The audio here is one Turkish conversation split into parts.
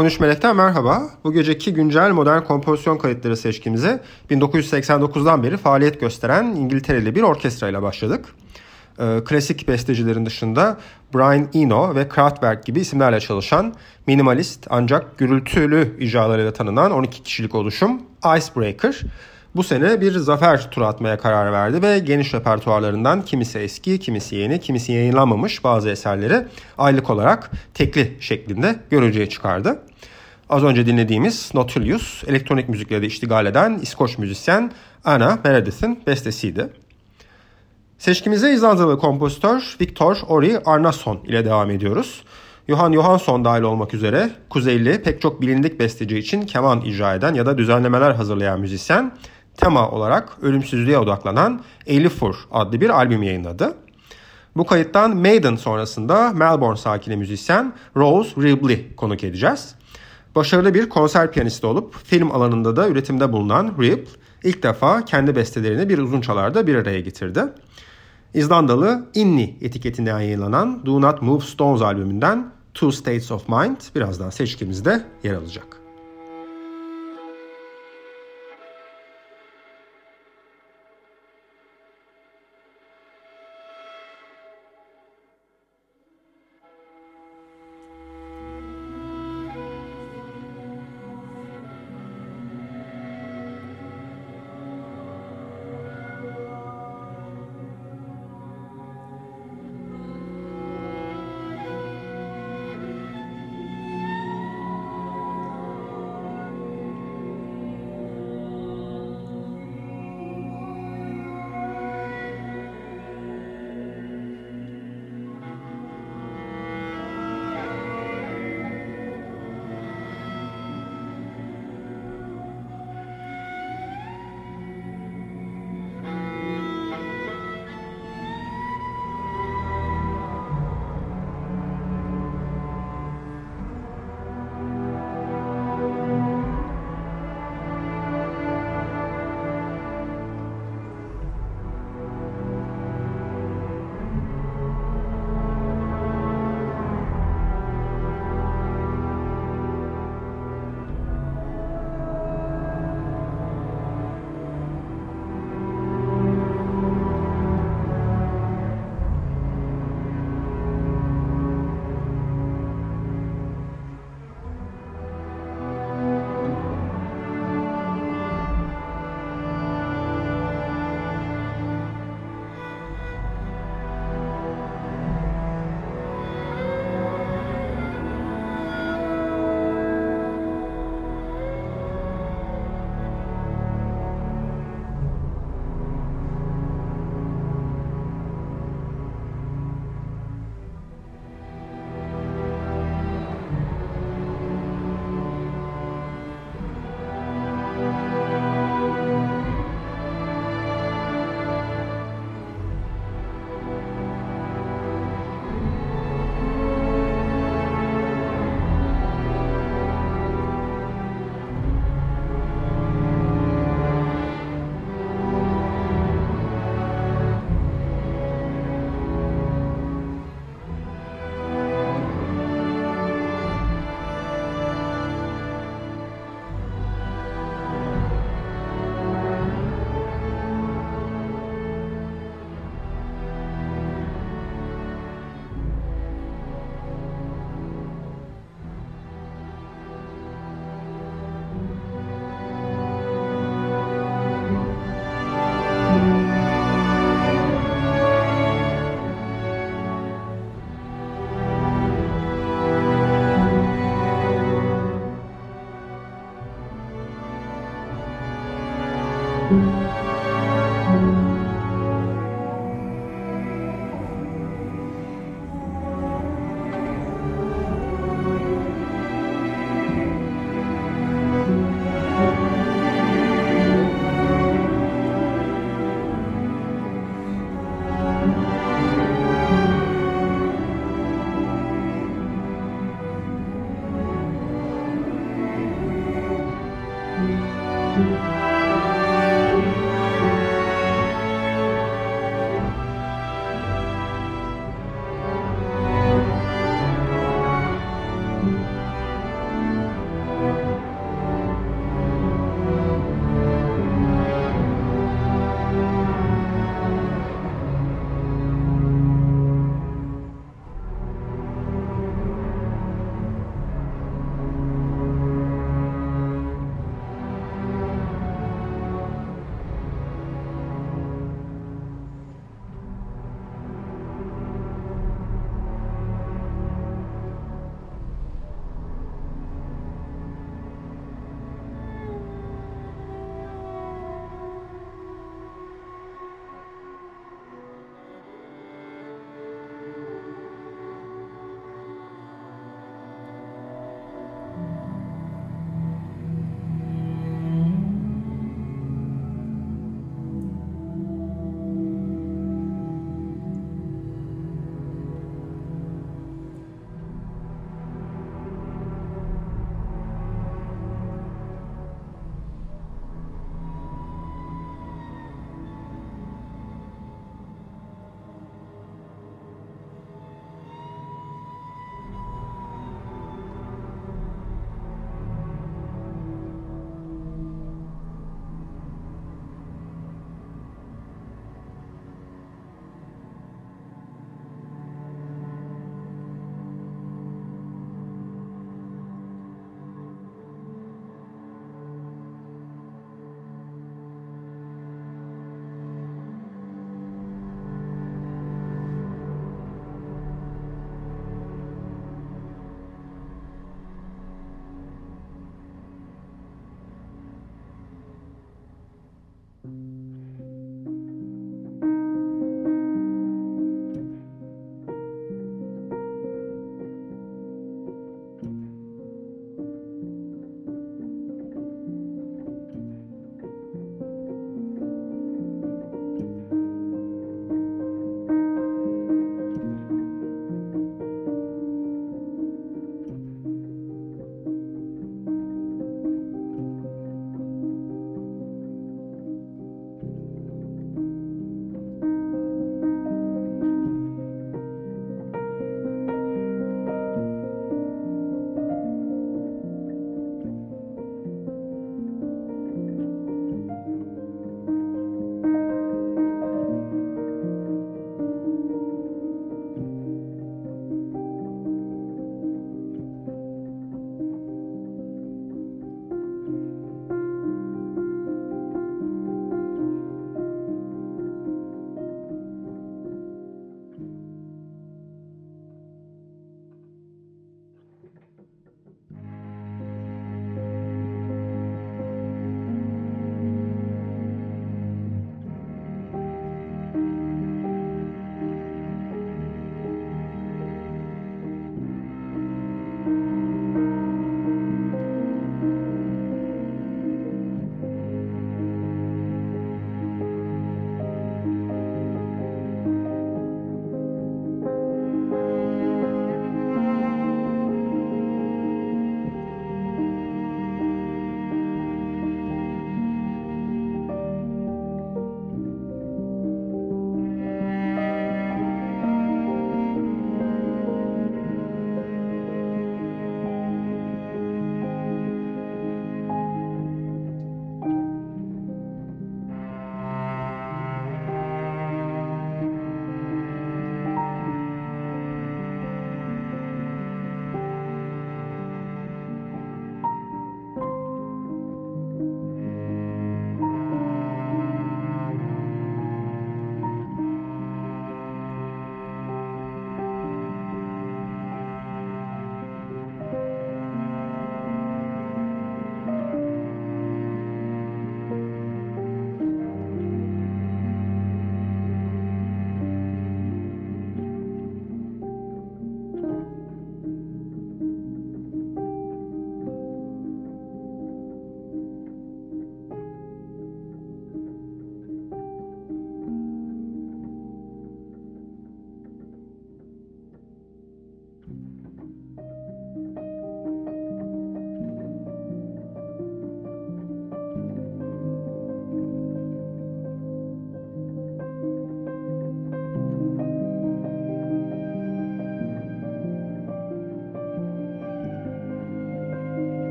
13 Melek'ten merhaba. Bu geceki güncel modern kompozisyon kayıtları seçkimize 1989'dan beri faaliyet gösteren İngiltereli bir orkestra ile başladık. Ee, klasik bestecilerin dışında Brian Eno ve Kraftwerk gibi isimlerle çalışan minimalist ancak gürültülü icralarıyla tanınan 12 kişilik oluşum Icebreaker bu sene bir zafer turu atmaya karar verdi ve geniş repertuarlarından kimisi eski, kimisi yeni, kimisi yayınlanmamış bazı eserleri aylık olarak tekli şeklinde görücüye çıkardı. Az önce dinlediğimiz Nautilus, elektronik müzikleri de iştigal eden İskoç müzisyen Anna Meredith'in bestesiydi. Seçkimize İzlandalı kompozitör Viktor Ori Arnason ile devam ediyoruz. Johan Johansson dahil olmak üzere Kuzeyli pek çok bilindik besteci için keman icra eden ya da düzenlemeler hazırlayan müzisyen tema olarak ölümsüzlüğe odaklanan Elifur adlı bir albüm yayınladı. Bu kayıttan Maiden sonrasında Melbourne sakini müzisyen Rose Ribley konuk edeceğiz. Başarılı bir konser piyanisti olup film alanında da üretimde bulunan Rib ilk defa kendi bestelerini bir uzun çalarda bir araya getirdi. İzlandalı Inni etiketinden yayınlanan Do Not Move Stones albümünden Two States of Mind birazdan seçkimizde yer alacak.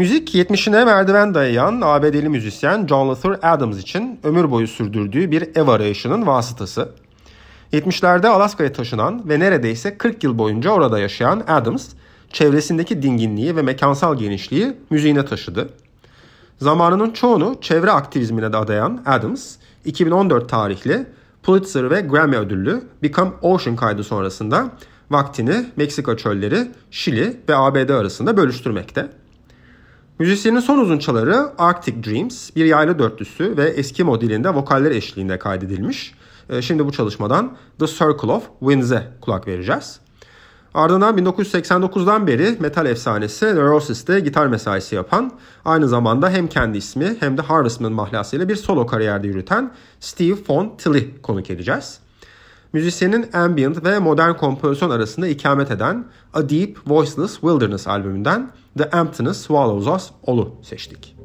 Müzik 70'ine merdiven dayayan ABD'li müzisyen John Luther Adams için ömür boyu sürdürdüğü bir ev arayışının vasıtası. 70'lerde Alaska'ya taşınan ve neredeyse 40 yıl boyunca orada yaşayan Adams, çevresindeki dinginliği ve mekansal genişliği müziğine taşıdı. Zamanının çoğunu çevre aktivizmine de adayan Adams, 2014 tarihli Pulitzer ve Grammy ödüllü Become Ocean kaydı sonrasında vaktini Meksika çölleri, Şili ve ABD arasında bölüştürmekte. Müzisyenin son uzunçaları Arctic Dreams, bir yaylı dörtlüsü ve eski modelinde vokaller eşliğinde kaydedilmiş. Ee, şimdi bu çalışmadan The Circle of Winds'e kulak vereceğiz. Ardından 1989'dan beri metal efsanesi Neurosis'te gitar mesaisi yapan, aynı zamanda hem kendi ismi hem de Harvestman mahlasıyla bir solo kariyerde yürüten Steve Von Tilly konuk edeceğiz. Müzisyenin ambient ve modern kompozisyon arasında ikamet eden A Deep Voiceless Wilderness albümünden The Emptiness Swallows Us All'u seçtik.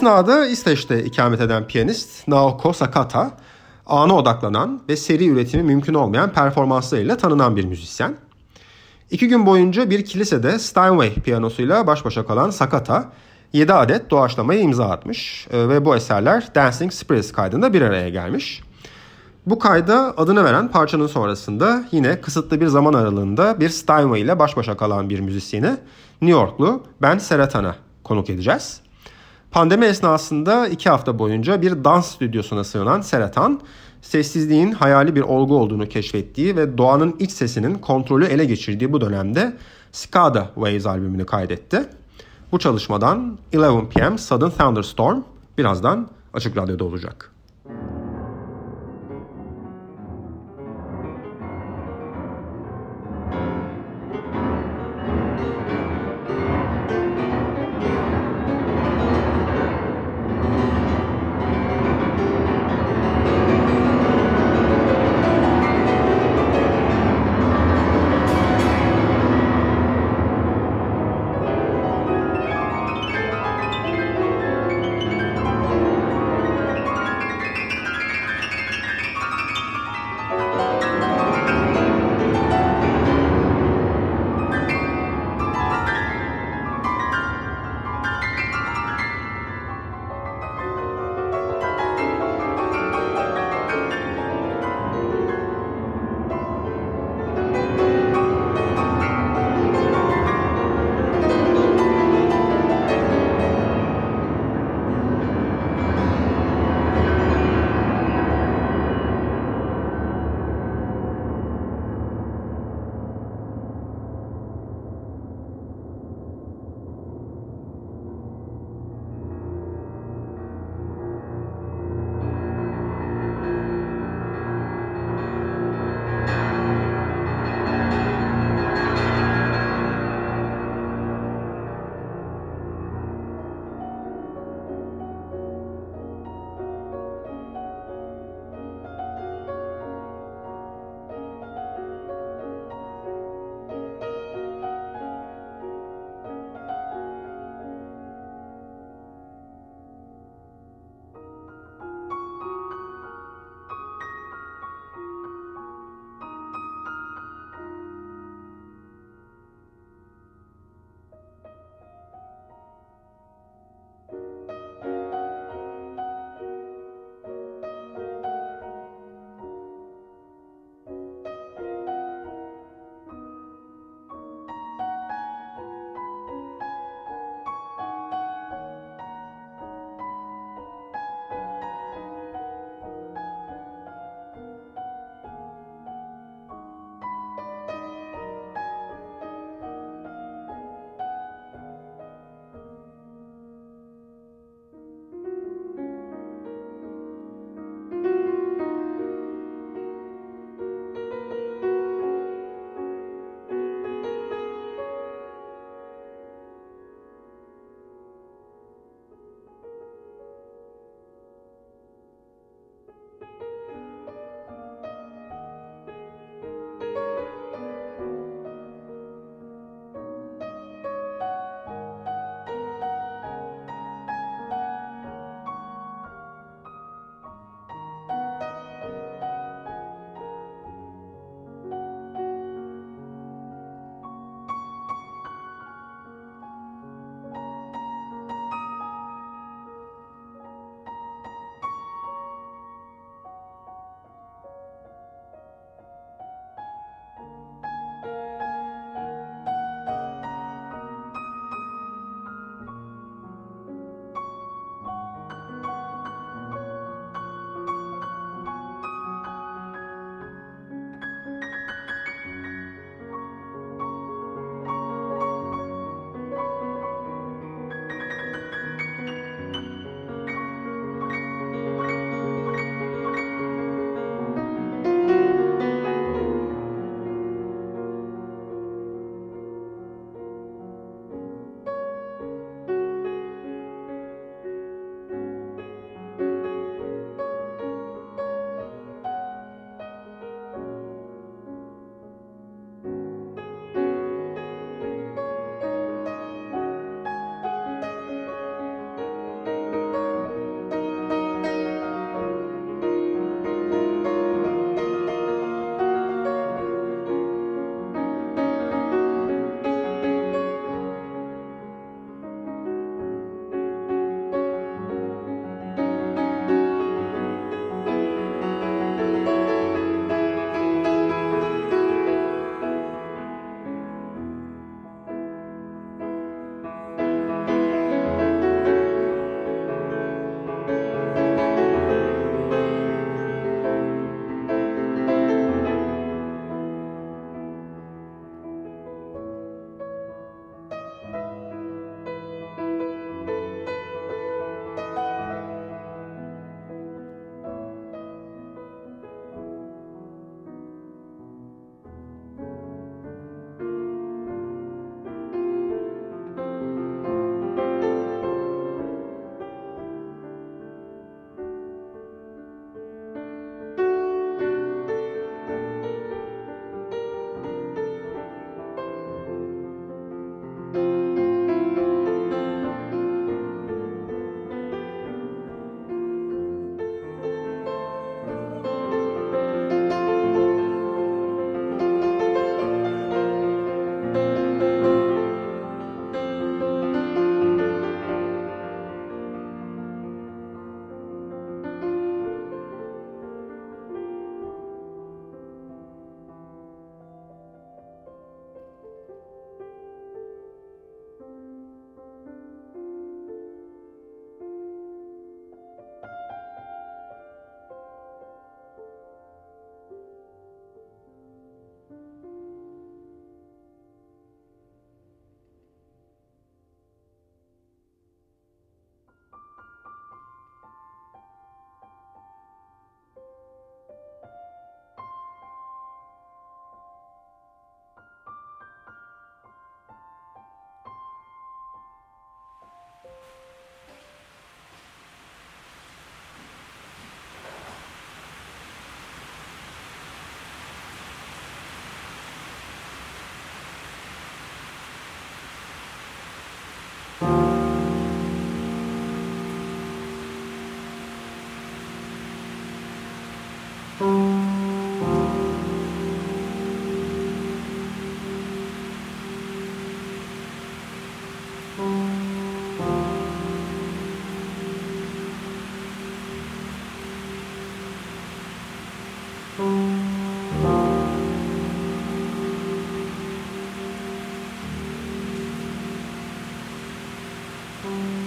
Esnada İsveç'te ikamet eden piyanist Naoko Sakata, ana odaklanan ve seri üretimi mümkün olmayan performanslarıyla tanınan bir müzisyen. İki gün boyunca bir kilisede Steinway piyanosuyla baş başa kalan Sakata, 7 adet doğaçlamaya imza atmış e, ve bu eserler Dancing Spirits kaydında bir araya gelmiş. Bu kayda adını veren parçanın sonrasında yine kısıtlı bir zaman aralığında bir Steinway ile baş başa kalan bir müzisyeni New Yorklu Ben Seratan'a konuk edeceğiz. Pandemi esnasında iki hafta boyunca bir dans stüdyosuna sığınan Seratan, sessizliğin hayali bir olgu olduğunu keşfettiği ve doğanın iç sesinin kontrolü ele geçirdiği bu dönemde Skada Waves albümünü kaydetti. Bu çalışmadan 11 PM Sudden Thunderstorm birazdan Açık Radyo'da olacak. Mm-hmm.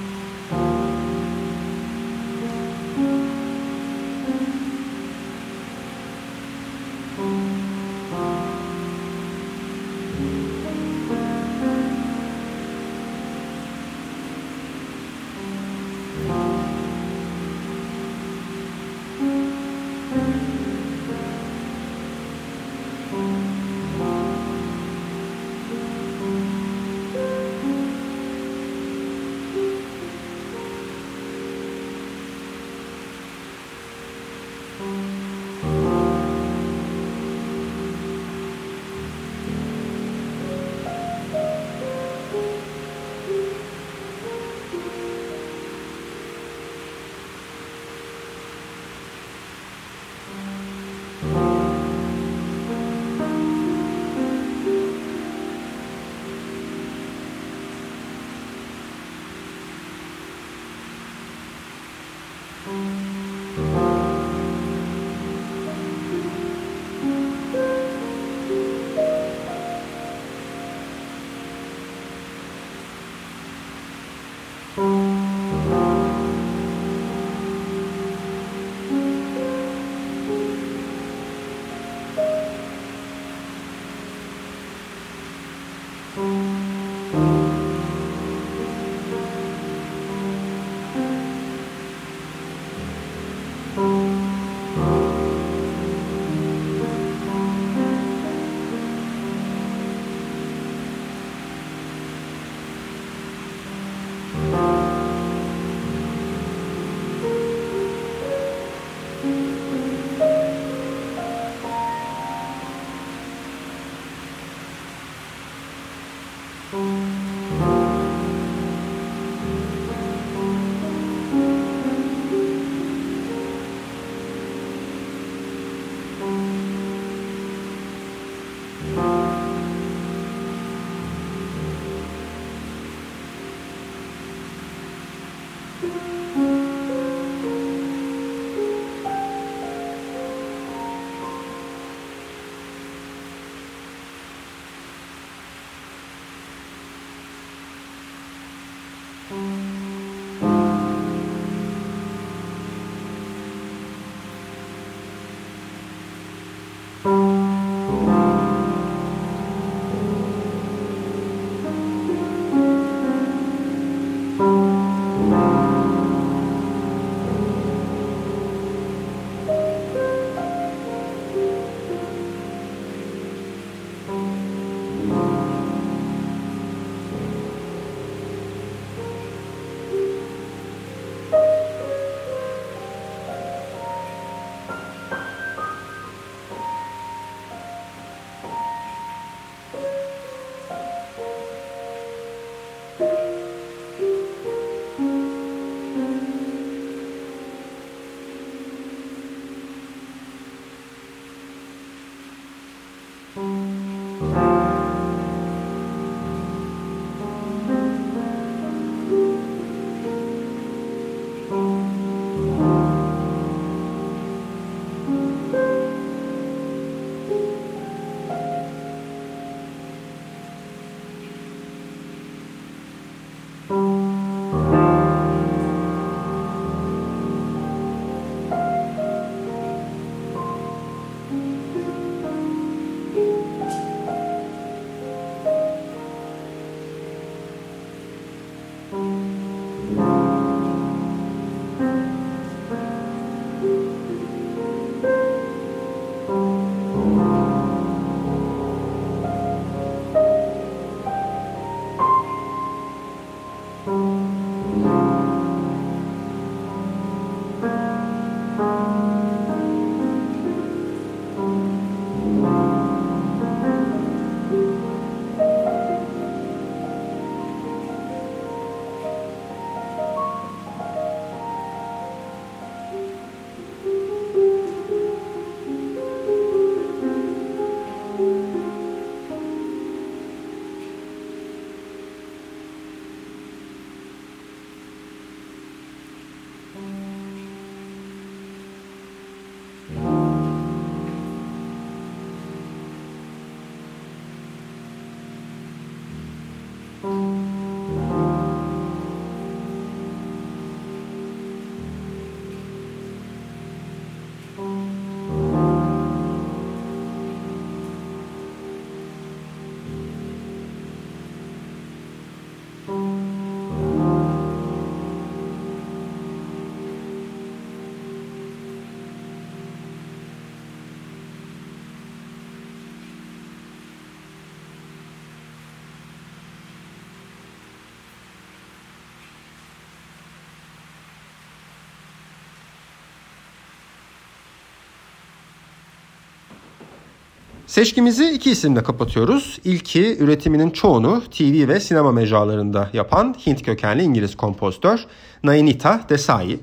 Seçkimizi iki isimle kapatıyoruz. İlki üretiminin çoğunu TV ve sinema mecralarında yapan Hint kökenli İngiliz kompozitör Nainita Desai.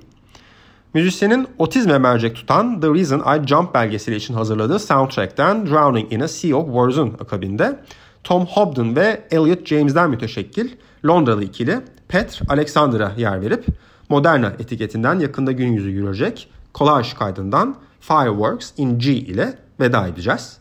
Müzisyenin otizme mercek tutan The Reason I Jump belgeseli için hazırladığı soundtrack'ten Drowning in a Sea of Wars'un akabinde Tom Hobden ve Elliot James'den müteşekkil Londralı ikili Petr Alexander'a yer verip Moderna etiketinden yakında gün yüzü görecek Collage kaydından Fireworks in G ile veda edeceğiz.